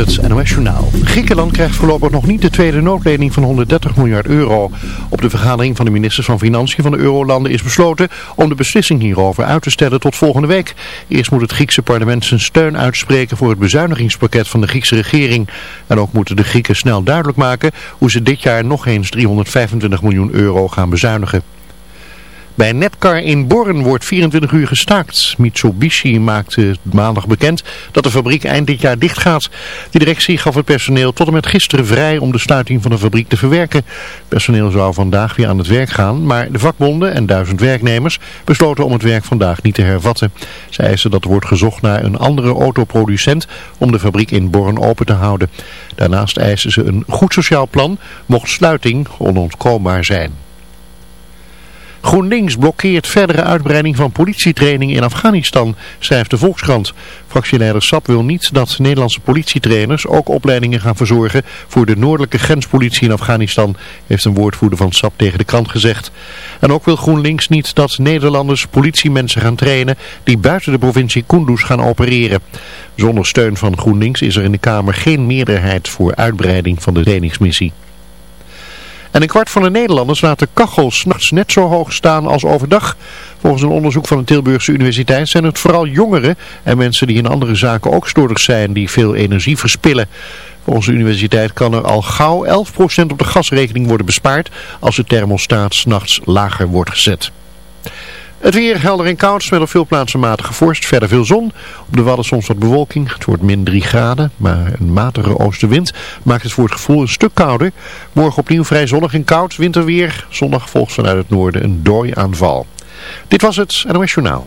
Het NOS Journaal. Griekenland krijgt voorlopig nog niet de tweede noodlening van 130 miljard euro. Op de vergadering van de ministers van Financiën van de eurolanden is besloten om de beslissing hierover uit te stellen tot volgende week. Eerst moet het Griekse parlement zijn steun uitspreken voor het bezuinigingspakket van de Griekse regering. En ook moeten de Grieken snel duidelijk maken hoe ze dit jaar nog eens 325 miljoen euro gaan bezuinigen. Bij Netcar in Born wordt 24 uur gestaakt. Mitsubishi maakte maandag bekend dat de fabriek eind dit jaar dicht gaat. De directie gaf het personeel tot en met gisteren vrij om de sluiting van de fabriek te verwerken. Het personeel zou vandaag weer aan het werk gaan, maar de vakbonden en duizend werknemers besloten om het werk vandaag niet te hervatten. Ze eisen dat er wordt gezocht naar een andere autoproducent om de fabriek in Born open te houden. Daarnaast eisen ze een goed sociaal plan, mocht sluiting onontkoombaar zijn. GroenLinks blokkeert verdere uitbreiding van politietraining in Afghanistan, schrijft de Volkskrant. Fractieleider Sap wil niet dat Nederlandse politietrainers ook opleidingen gaan verzorgen voor de noordelijke grenspolitie in Afghanistan, heeft een woordvoerder van Sap tegen de krant gezegd. En ook wil GroenLinks niet dat Nederlanders politiemensen gaan trainen die buiten de provincie Kunduz gaan opereren. Zonder steun van GroenLinks is er in de Kamer geen meerderheid voor uitbreiding van de trainingsmissie. En een kwart van de Nederlanders laat de kachel s'nachts net zo hoog staan als overdag. Volgens een onderzoek van de Tilburgse Universiteit zijn het vooral jongeren en mensen die in andere zaken ook stoordig zijn die veel energie verspillen. Volgens de universiteit kan er al gauw 11% op de gasrekening worden bespaard als de thermostaat s'nachts lager wordt gezet. Het weer helder en koud, met op veel plaatsen matige vorst. Verder veel zon. Op de Wadden soms wat bewolking. Het wordt min 3 graden, maar een matige oostenwind maakt het voor het gevoel een stuk kouder. Morgen opnieuw vrij zonnig en koud, winterweer. Zondag volgt vanuit het noorden een dooiaanval. Dit was het NOS Journaal.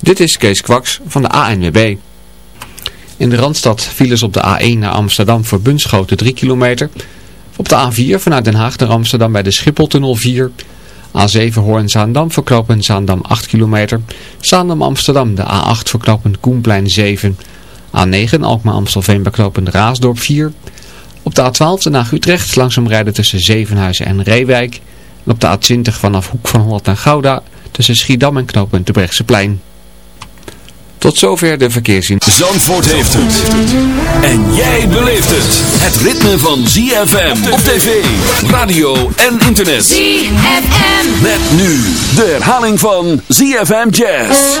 Dit is Kees Kwaks van de ANWB. In de Randstad files op de A1 naar Amsterdam voor Bunschoten 3 kilometer. Op de A4 vanuit Den Haag naar Amsterdam bij de Schipholtunnel 4. A7 Hoorn-Zaandam voor Zaandam 8 kilometer. Zaandam-Amsterdam de A8 voor Koenplein 7. A9 Alkmaar-Amstelveen bij Raasdorp 4. Op de A12 naar Utrecht langzaam rijden tussen Zevenhuizen en Reewijk op de A20 vanaf Hoek van Holland naar Gouda tussen Schiedam en knooppunt de Brechtseplein. Tot zover de verkeerszien. Zandvoort heeft het. En jij beleeft het. Het ritme van ZFM op tv, radio en internet. ZFM. Met nu de herhaling van ZFM Jazz.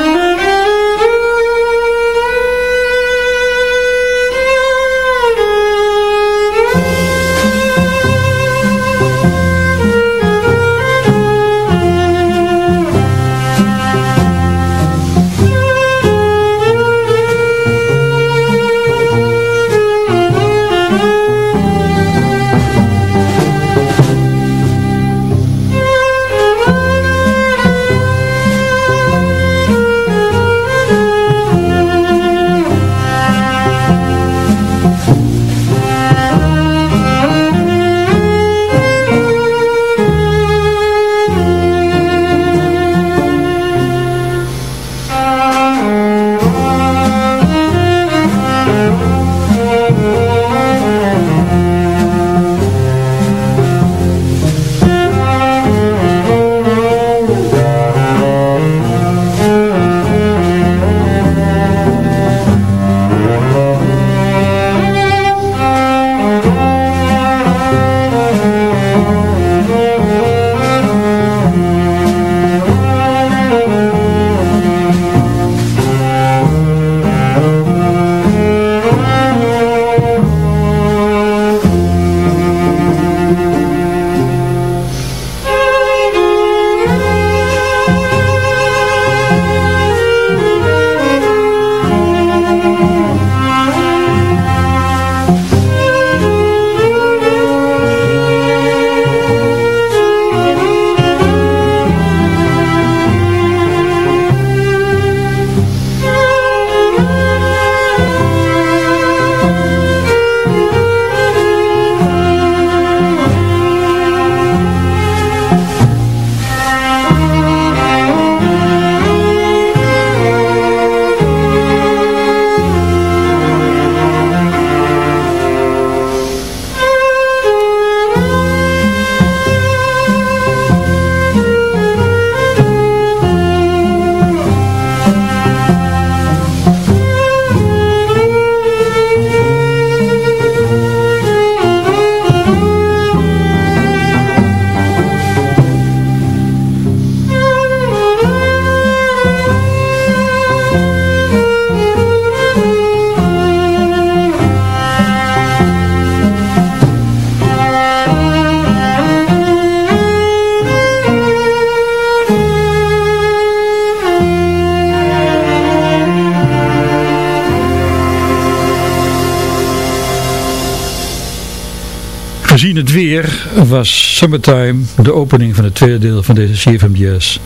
Was Summertime de opening van het tweede deel van deze CFM Jazz.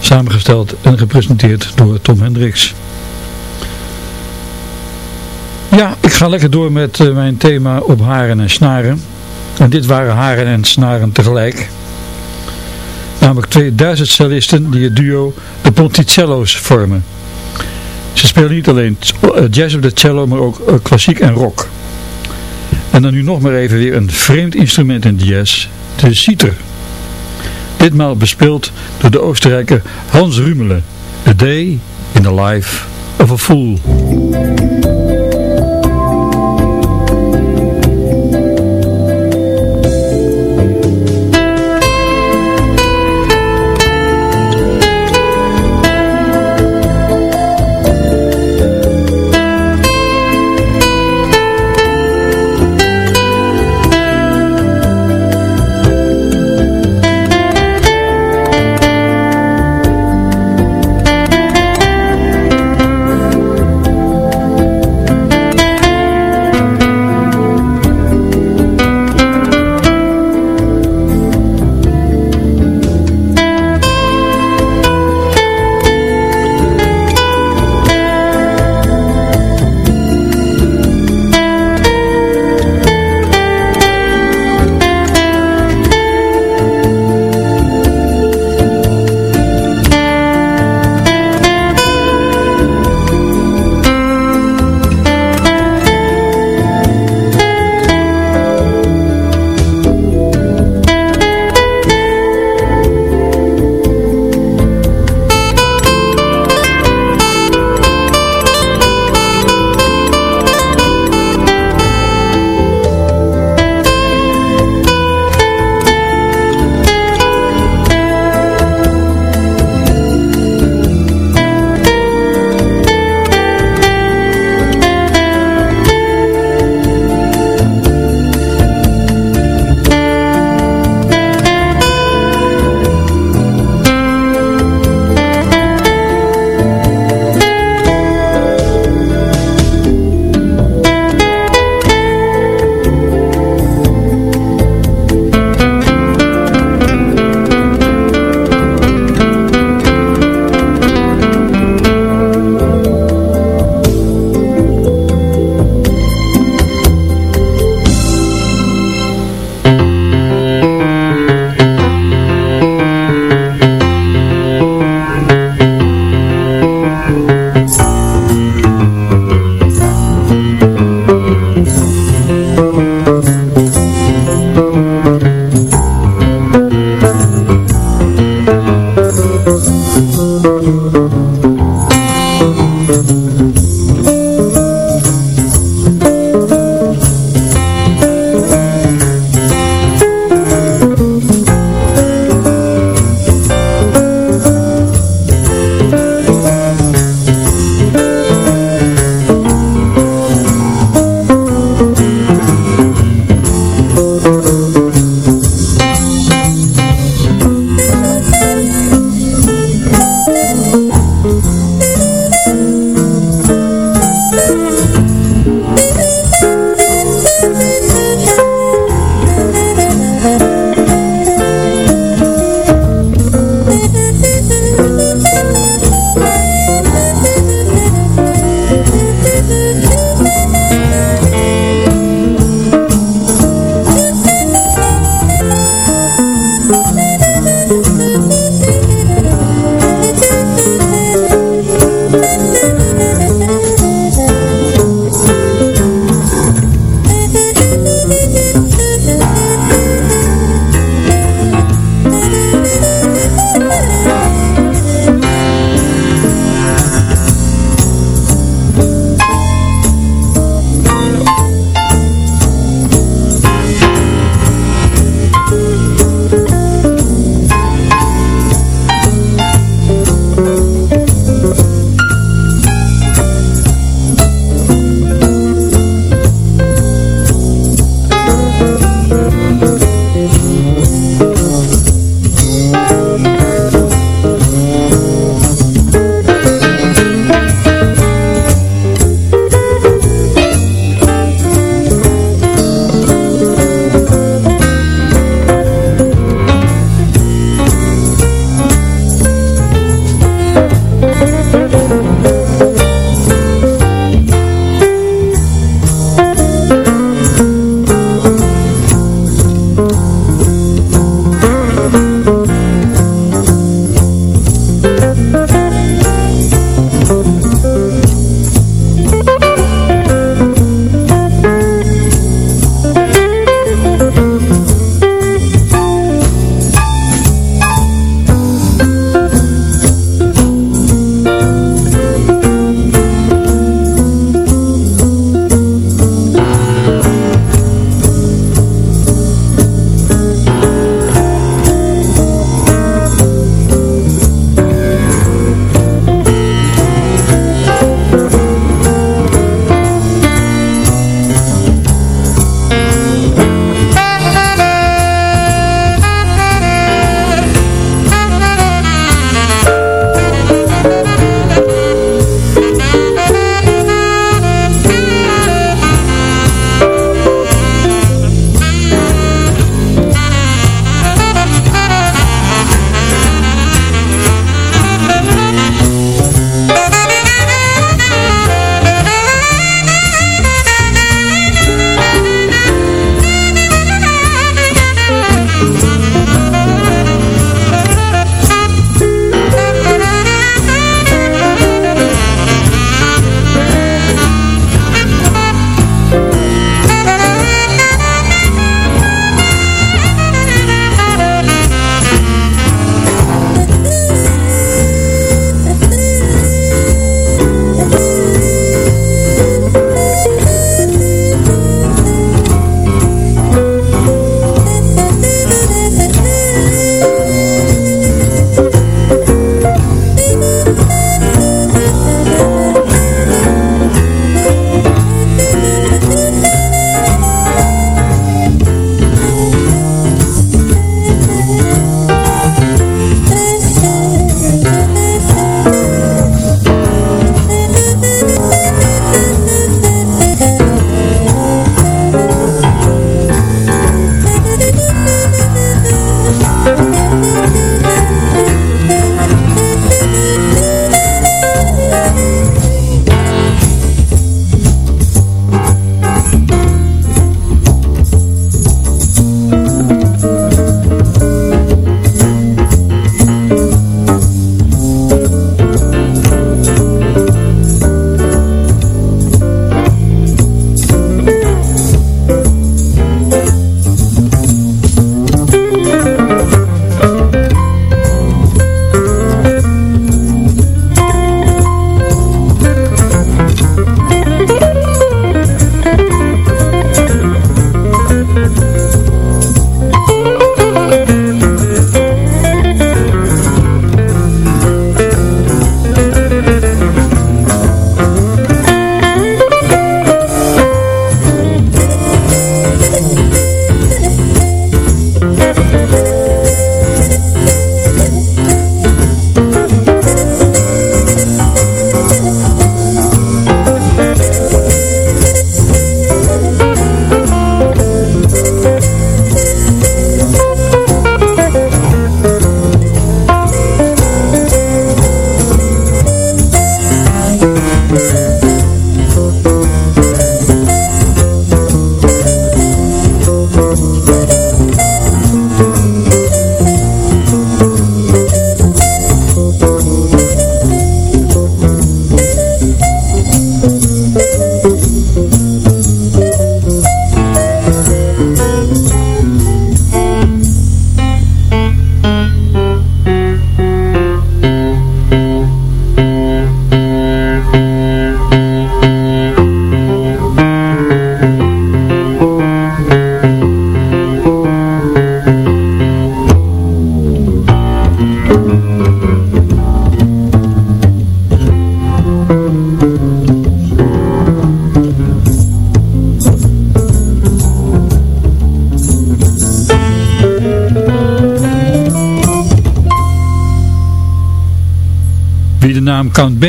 Samengesteld en gepresenteerd door Tom Hendricks. Ja, ik ga lekker door met eh, mijn thema op haren en snaren. En dit waren haren en snaren tegelijk. Namelijk twee Duitse cellisten die het duo de Ponticello's vormen. Ze spelen niet alleen eh, jazz op de cello, maar ook eh, klassiek en rock. En dan nu nog maar even weer een vreemd instrument in jazz, de citer. Ditmaal bespeeld door de Oostenrijker Hans Rumele, A Day in the Life of a Fool.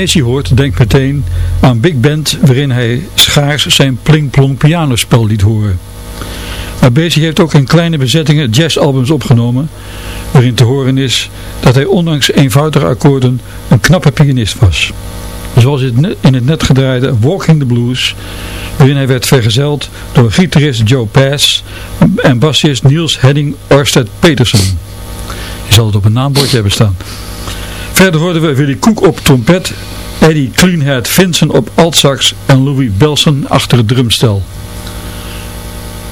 Basie hoort, denkt meteen aan Big Band waarin hij schaars zijn pling-plong pianospel liet horen. Maar Basie heeft ook in kleine bezettingen jazzalbums opgenomen, waarin te horen is dat hij ondanks eenvoudige akkoorden een knappe pianist was. Zoals in het net gedraaide Walking the Blues, waarin hij werd vergezeld door gitarist Joe Pass en bassist Niels Hedding Orsted Peterson. Je zal het op een naambordje hebben staan. Verder hoorden we Willy Koek op trompet, Eddie Cleanhead Vincent op altsax en Louis Belson achter het drumstel.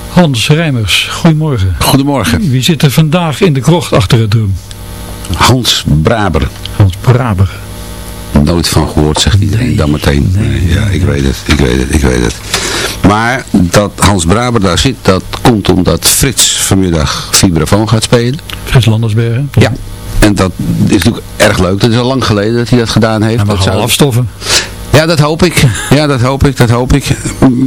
Hans Rijmers, goedemorgen. Goedemorgen. Wie zit er vandaag in de krocht achter het drum? Hans Braber. Hans Braber. Nooit van gehoord, zegt iedereen dan meteen. Nee, ja, ik weet het, ik weet het, ik weet het. Maar dat Hans Braber daar zit, dat komt omdat Frits vanmiddag vibrafoon gaat spelen. Frits Landersbergen? Ja. En dat is natuurlijk erg leuk. Dat is al lang geleden dat hij dat gedaan heeft. Hij mag dat zou... afstoffen. Ja, dat hoop ik. Ja, dat hoop ik, dat hoop ik.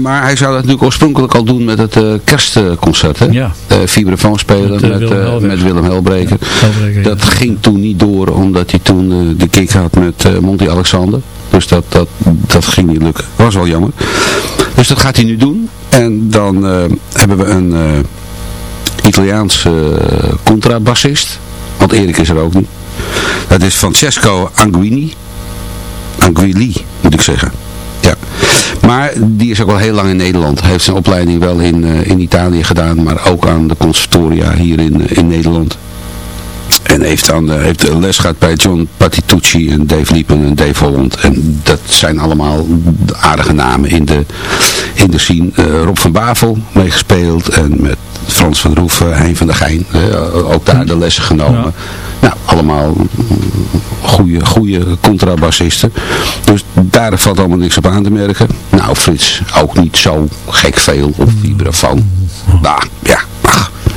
Maar hij zou dat natuurlijk oorspronkelijk al doen met het uh, kerstconcert, hè? Ja. Uh, spelen met, met, Willem, uh, met Willem Helbreker. Ja, dat ja. ging toen niet door, omdat hij toen de kick had met Monty Alexander. Dus dat, dat, dat ging niet lukken. Dat was wel jammer. Dus dat gaat hij nu doen. En dan hebben we een Italiaanse contrabassist. Want Erik is er ook niet. Dat is Francesco Anguini. Anguili, moet ik zeggen. Ja. Maar die is ook al heel lang in Nederland. Hij heeft zijn opleiding wel in, uh, in Italië gedaan, maar ook aan de conservatoria hier in, in Nederland. En heeft dan uh, heeft les gehad bij John Patitucci en Dave Liepen en Dave Holland. En dat zijn allemaal aardige namen in de, in de scene. Rob van Bavel meegespeeld en met Frans van Roeven, Hein van der Geijn. ook daar de lessen genomen. Ja. Nou, allemaal goede, goede contrabassisten. Dus daar valt allemaal niks op aan te merken. Nou, Frits, ook niet zo gek veel op vibrafoon. Nou, ja, ach.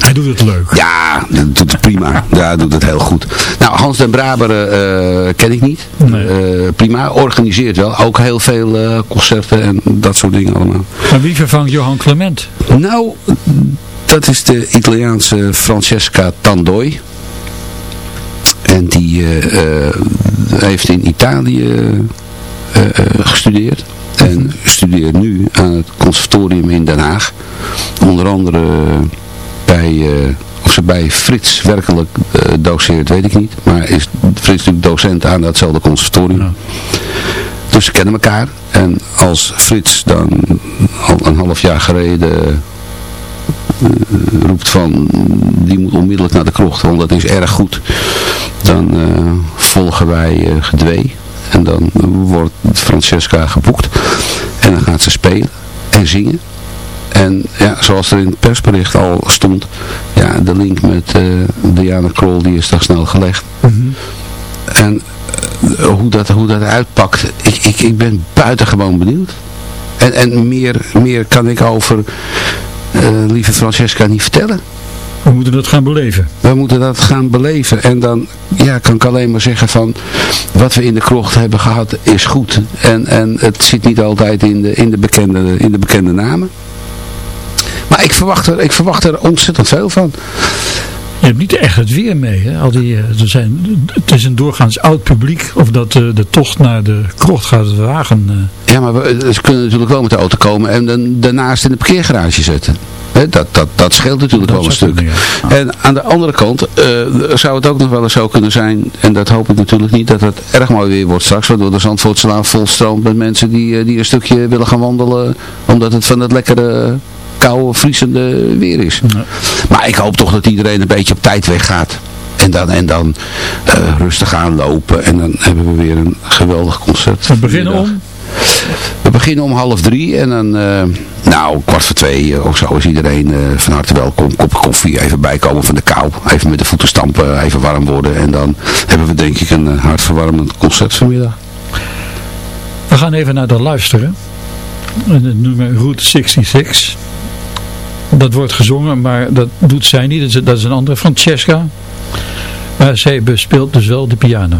Hij doet het leuk. Ja, dat doet het prima. Ja, doet het heel goed. Nou, Hans den Braber uh, ken ik niet. Nee. Uh, prima, organiseert wel. Ook heel veel uh, concerten en dat soort dingen allemaal. Maar wie vervangt Johan Clement? Nou, dat is de Italiaanse Francesca Tandoi. En die heeft in Italië gestudeerd. En studeert nu aan het conservatorium in Den Haag. Onder andere bij, of ze bij Frits werkelijk doseert, weet ik niet. Maar is Frits natuurlijk docent aan datzelfde conservatorium. Ja. Dus ze kennen elkaar. En als Frits dan al een half jaar geleden uh, roept van die moet onmiddellijk naar de krocht, want dat is erg goed. Dan uh, volgen wij uh, gedwee en dan wordt Francesca geboekt en dan gaat ze spelen en zingen. En ja, zoals er in het persbericht al stond, ja, de link met Diana Krol die is daar snel gelegd. Mm -hmm. En hoe, dat, hoe dat uitpakt, ik, ik, ik ben buitengewoon benieuwd. En, en meer, meer kan ik over uh, lieve Francesca niet vertellen. We moeten dat gaan beleven. We moeten dat gaan beleven. En dan ja, kan ik alleen maar zeggen van wat we in de krocht hebben gehad is goed. En, en het zit niet altijd in de, in de, bekende, in de bekende namen. Maar ik verwacht, er, ik verwacht er ontzettend veel van. je hebt niet echt het weer mee. Hè? Al die, er zijn, het is een doorgaans oud publiek. Of dat de tocht naar de krocht gaat wagen. Ja, maar we, ze kunnen natuurlijk wel met de auto komen en dan daarnaast in de parkeergarage zetten. dat, dat, dat scheelt natuurlijk wel een stuk. En aan de andere kant zou het ook nog wel eens zo kunnen zijn, en dat hoop ik natuurlijk niet, dat het erg mooi weer wordt straks, waardoor de Zandvoortslaan volstroomt met mensen die, die een stukje willen gaan wandelen, omdat het van het lekkere koude, vriezende weer is. Maar ik hoop toch dat iedereen een beetje op tijd weggaat. En dan, en dan uh, rustig aanlopen. En dan hebben we weer een geweldig concert. We beginnen om? We beginnen om half drie. En dan, uh, nou, kwart voor twee uh, of zo is iedereen van harte welkom. Kopje koffie, even bijkomen van de kou. Even met de voeten stampen, even warm worden. En dan hebben we denk ik een hartverwarmend concert vanmiddag. We gaan even naar de luisteren. En het nummer Route 66. Dat wordt gezongen, maar dat doet zij niet. Dat is een andere, Francesca. Maar zij bespeelt dus wel de piano.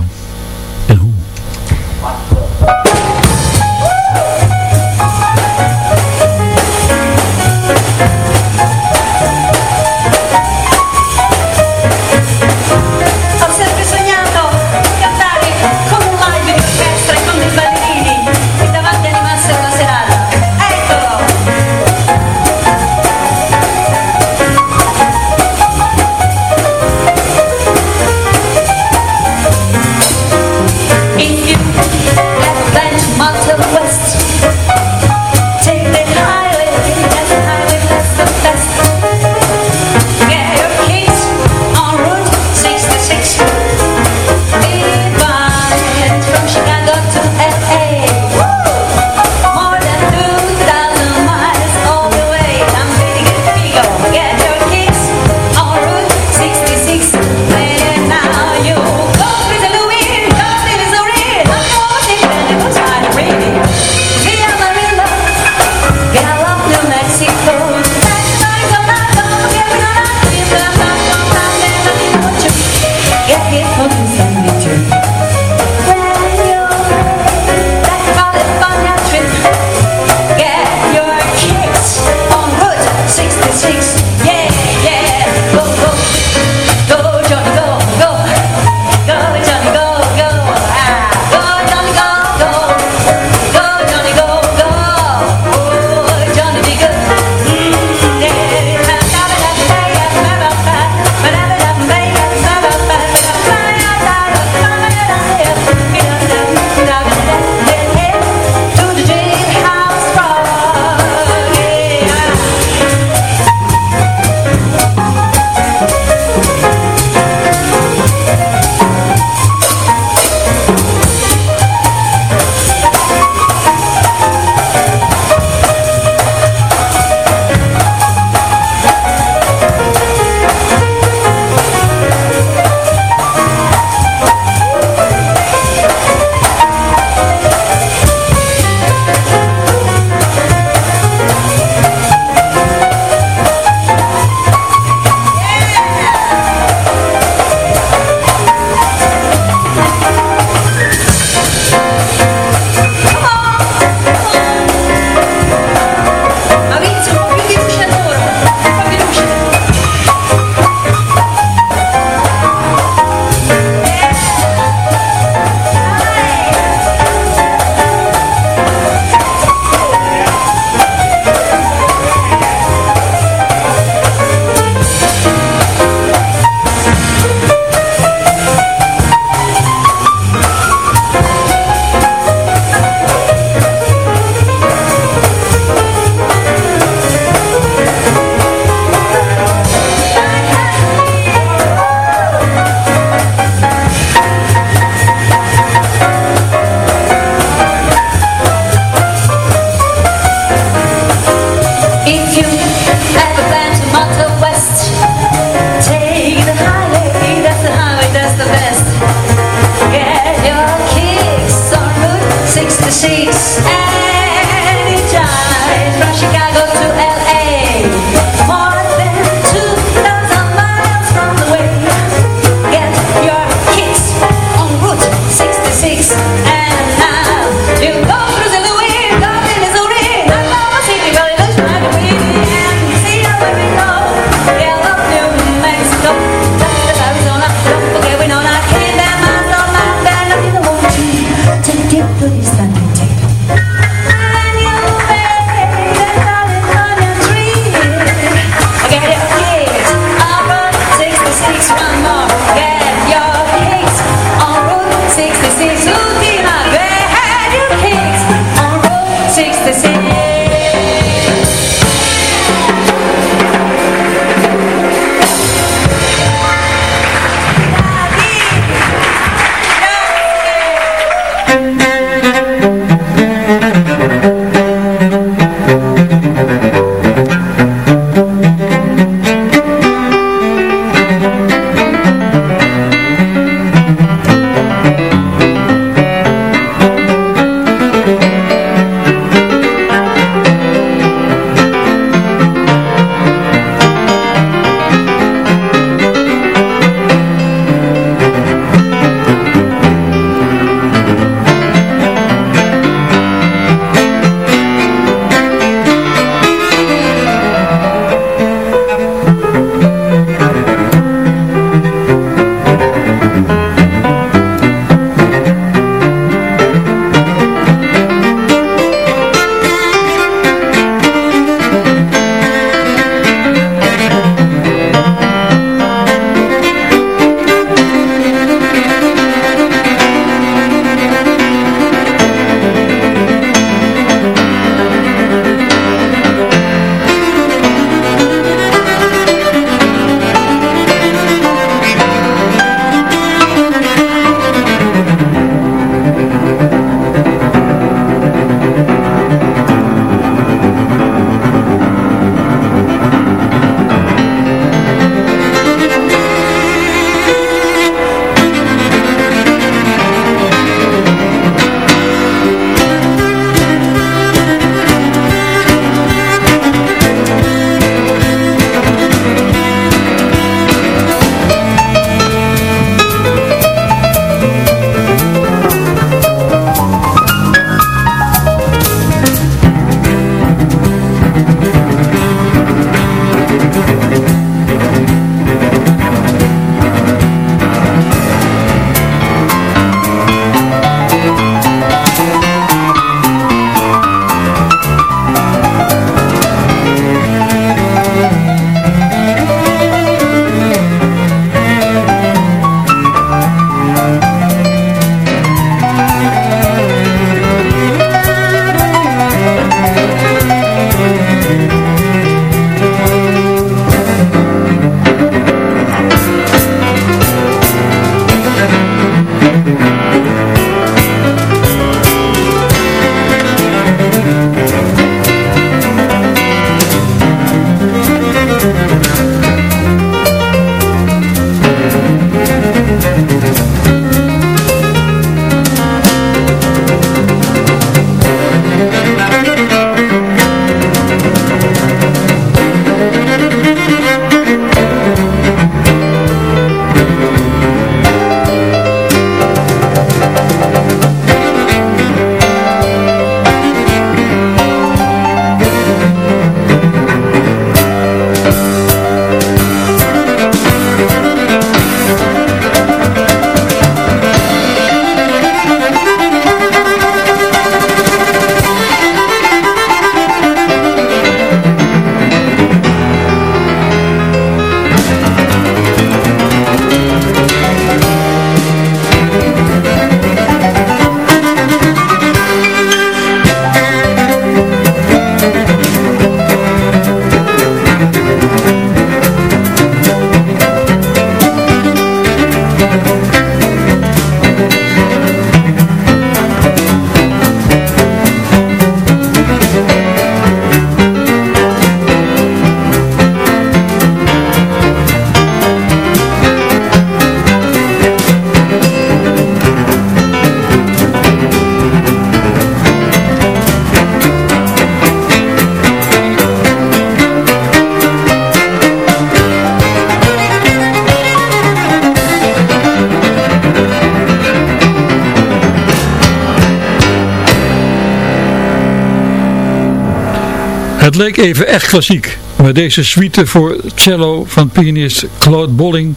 Het leek even echt klassiek, maar deze suite voor cello van pianist Claude Bolling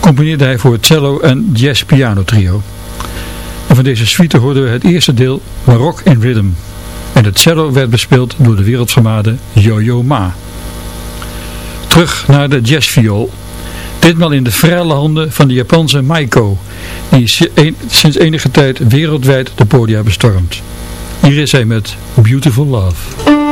componeerde hij voor het cello en jazz piano trio. En van deze suite hoorden we het eerste deel Rock in Rhythm. En het cello werd bespeeld door de wereldvermaarde Yo-Yo Ma. Terug naar de jazzviool. Ditmaal in de vrije handen van de Japanse Maiko, die sinds enige tijd wereldwijd de podia bestormt. Hier is hij met Beautiful Love.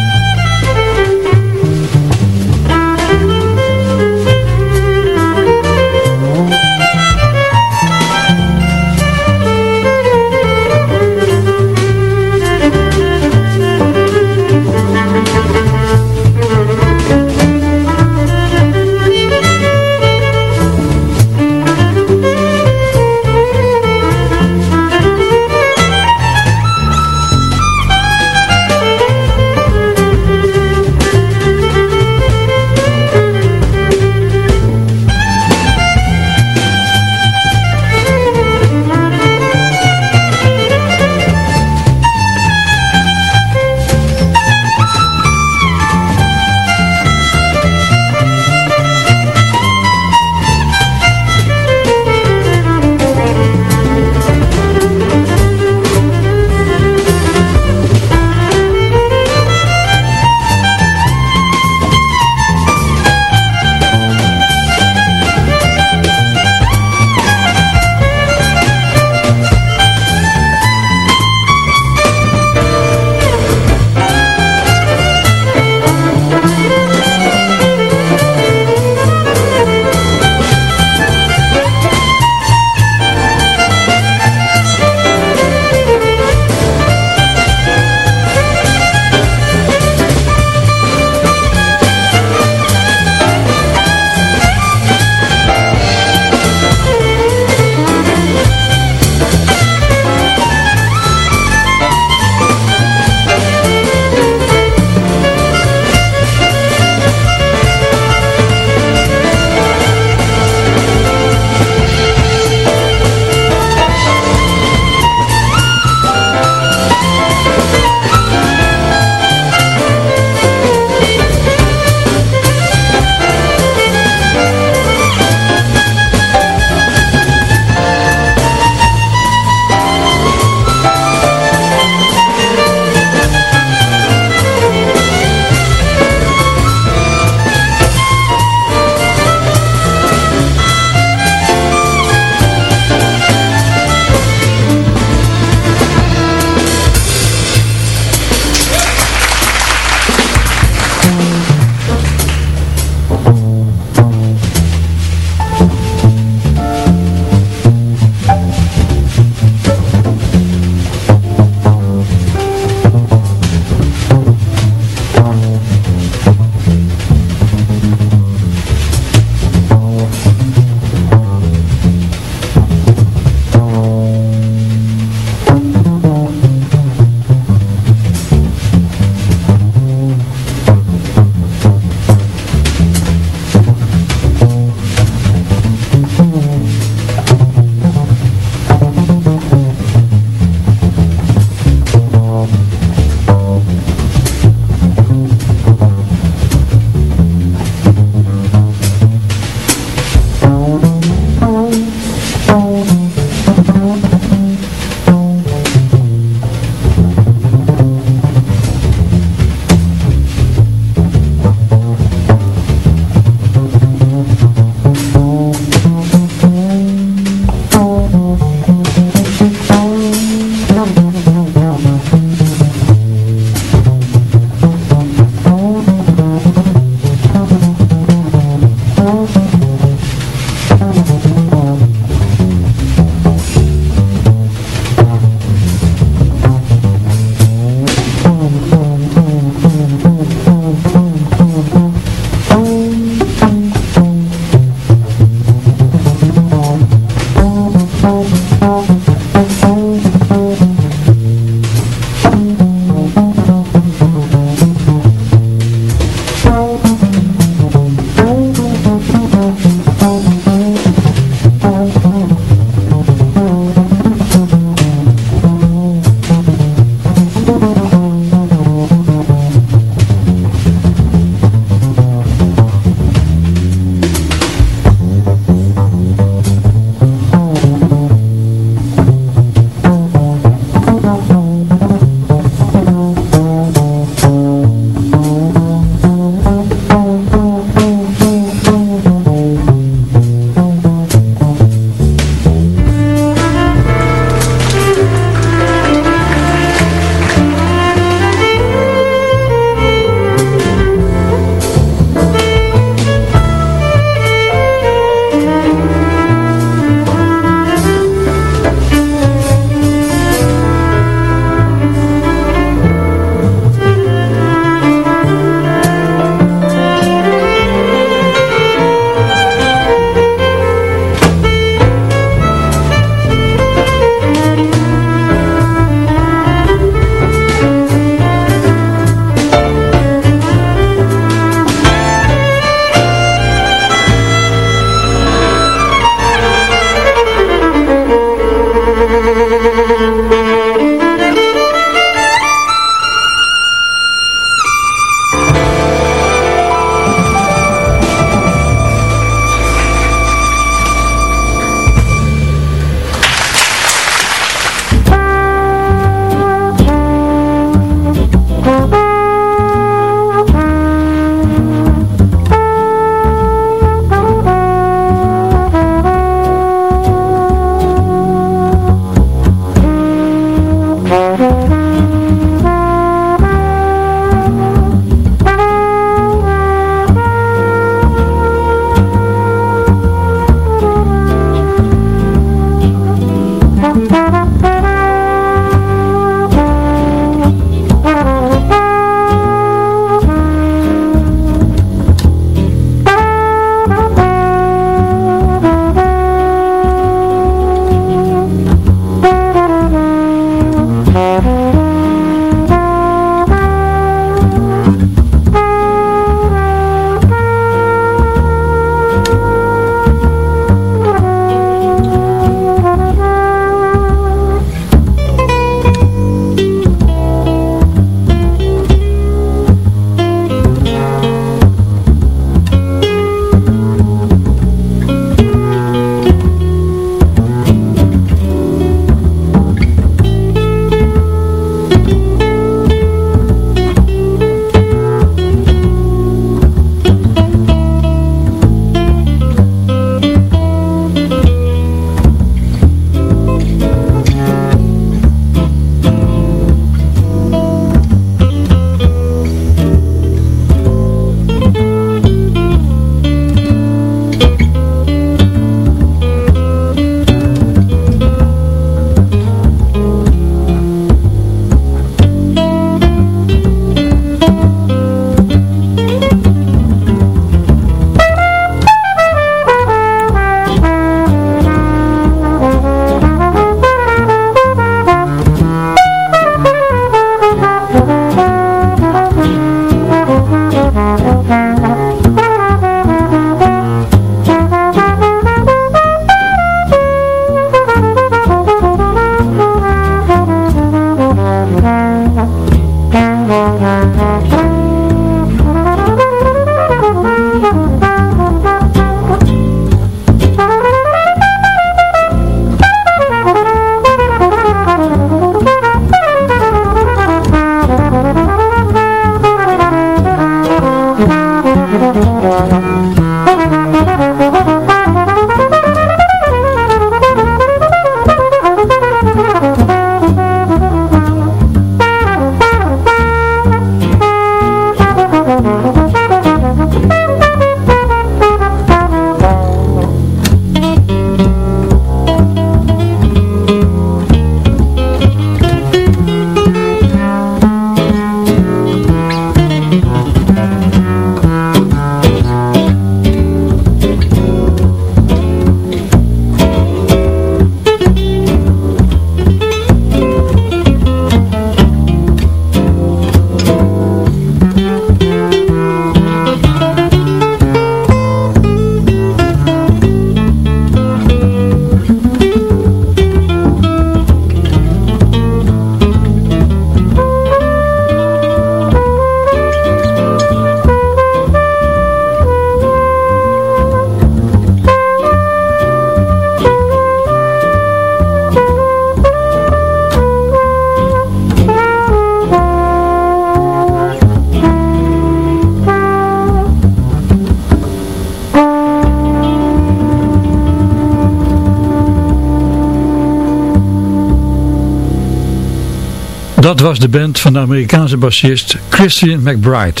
Dat was de band van de Amerikaanse bassist Christian McBride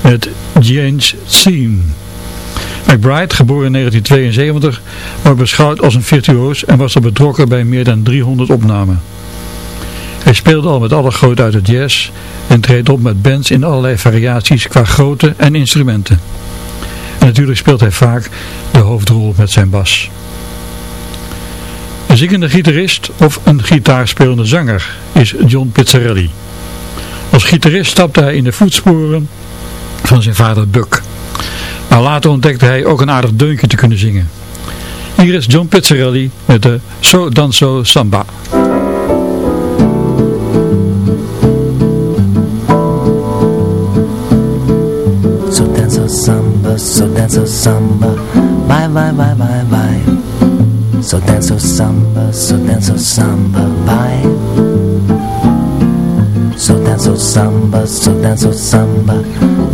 met James Theme. McBride, geboren in 1972, wordt beschouwd als een virtuoos en was al betrokken bij meer dan 300 opnamen. Hij speelde al met alle groot uit het jazz en treedt op met bands in allerlei variaties qua grootte en instrumenten. En natuurlijk speelt hij vaak de hoofdrol met zijn bas. Een zingende gitarist of een gitaarspelende zanger is John Pizzarelli. Als gitarist stapte hij in de voetsporen van zijn vader Buck. Maar later ontdekte hij ook een aardig deuntje te kunnen zingen. Hier is John Pizzarelli met de So Danzo Samba. So danzo samba, so danzo samba, bye bye bye bye bye. So danzo samba, so danzo samba, bye. So danzo samba, so danzo samba,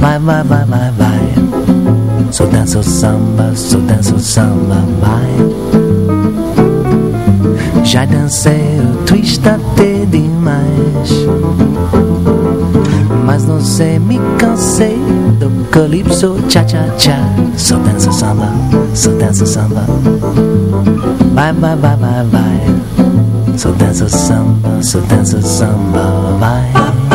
bye bye bye bye bye. So dance o samba, so dance o samba, vai Já dancei o twist até demais Não sei, me cansei do calypso cha-cha-cha So dance o samba, so dance o samba. Vai, vai, vai, vai, vai. So dance o samba, so dance o samba, vai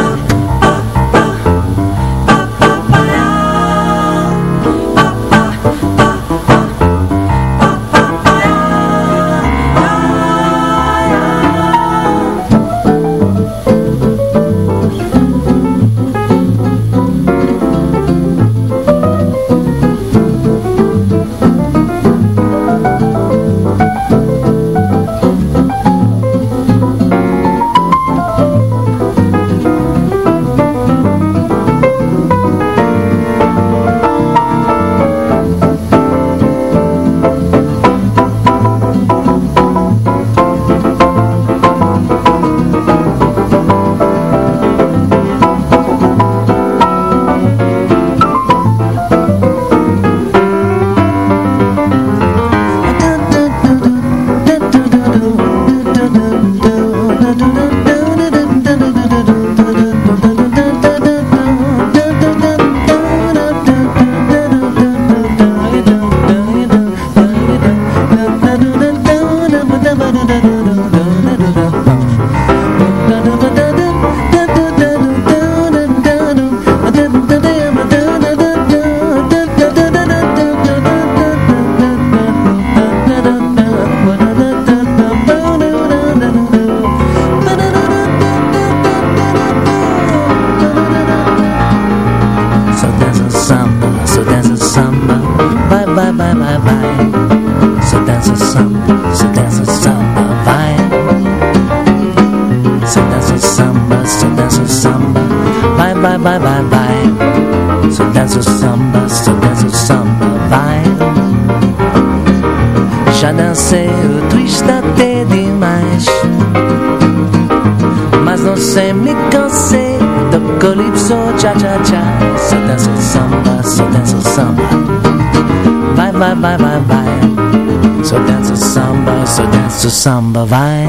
samba vai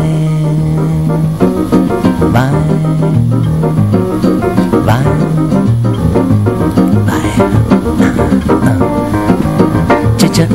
vai vai vai cha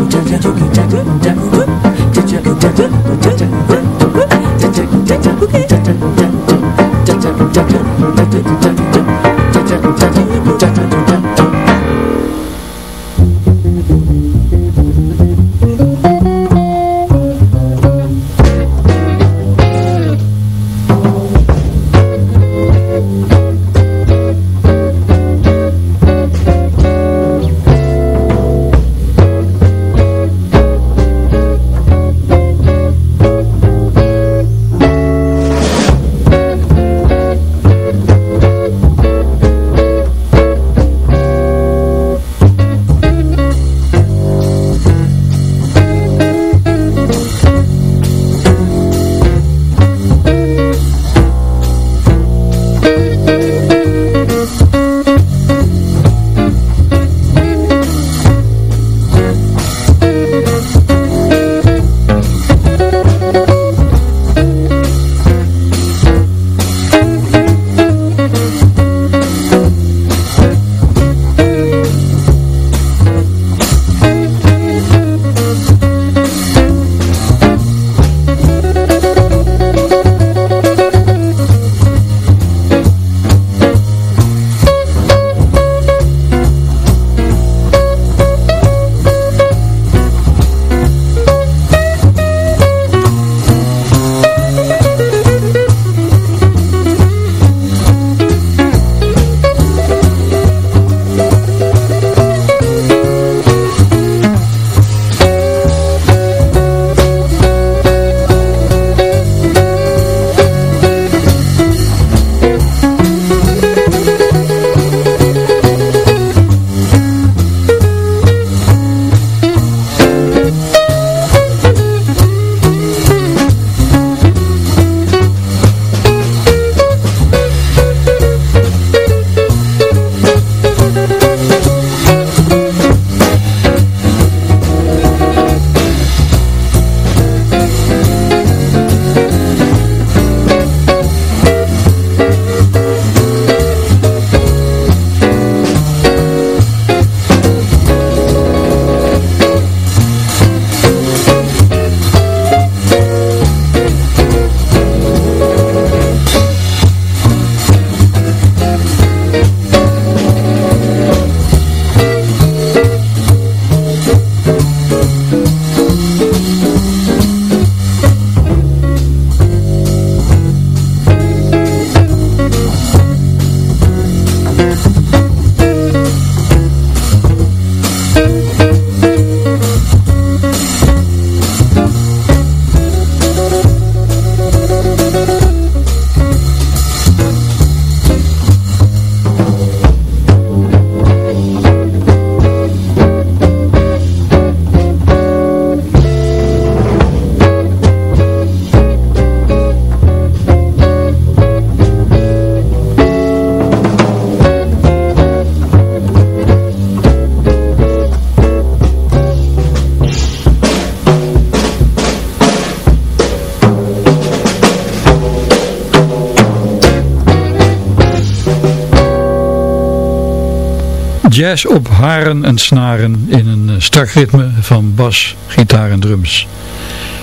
Jazz op haren en snaren in een eh, strak ritme van bas, gitaar en drums.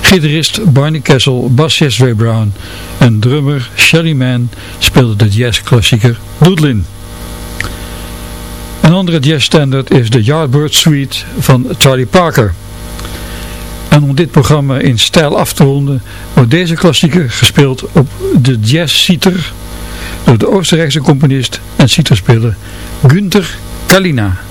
Gitarist Barney Kessel, bassist Ray Brown en drummer Shelly Mann speelden de jazzklassieker Doodlin. Een andere jazzstandard is de Yardbird Suite van Charlie Parker. En om dit programma in stijl af te ronden, wordt deze klassieker gespeeld op de jazz-citer door de Oostenrijkse componist en citerspeler Günther Talina.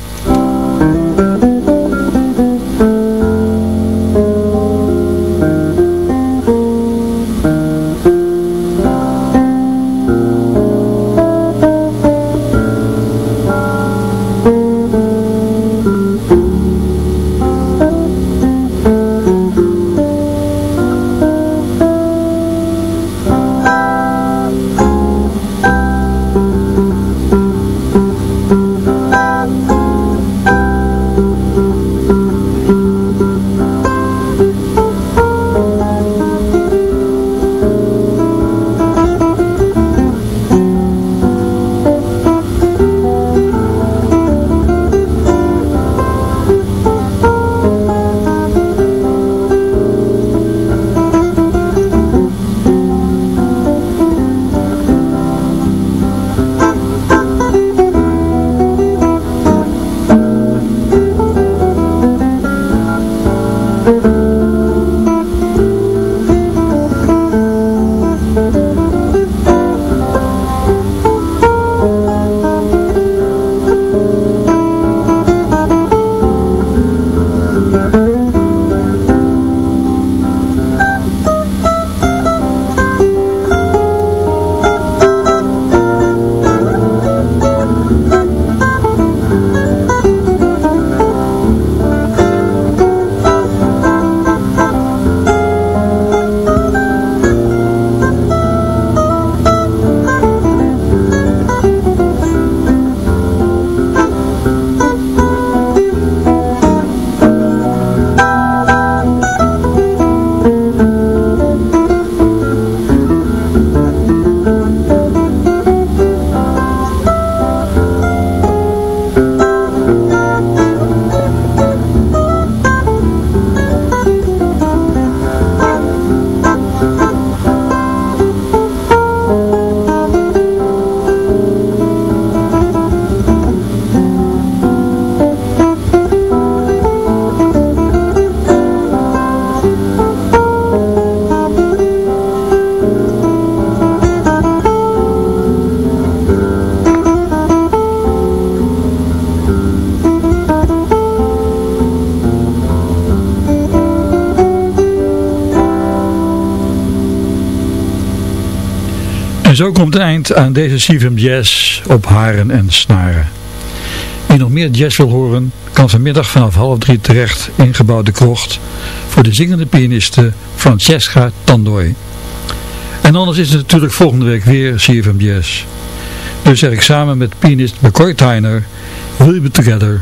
Zo komt het eind aan deze CFM Jazz op haren en snaren. Wie nog meer jazz wil horen, kan vanmiddag vanaf half drie terecht in gebouwde krocht voor de zingende pianiste Francesca Tandoy. En anders is het natuurlijk volgende week weer CFM Jazz. Dus zeg ik samen met pianist McCoy Tyner, We'll be together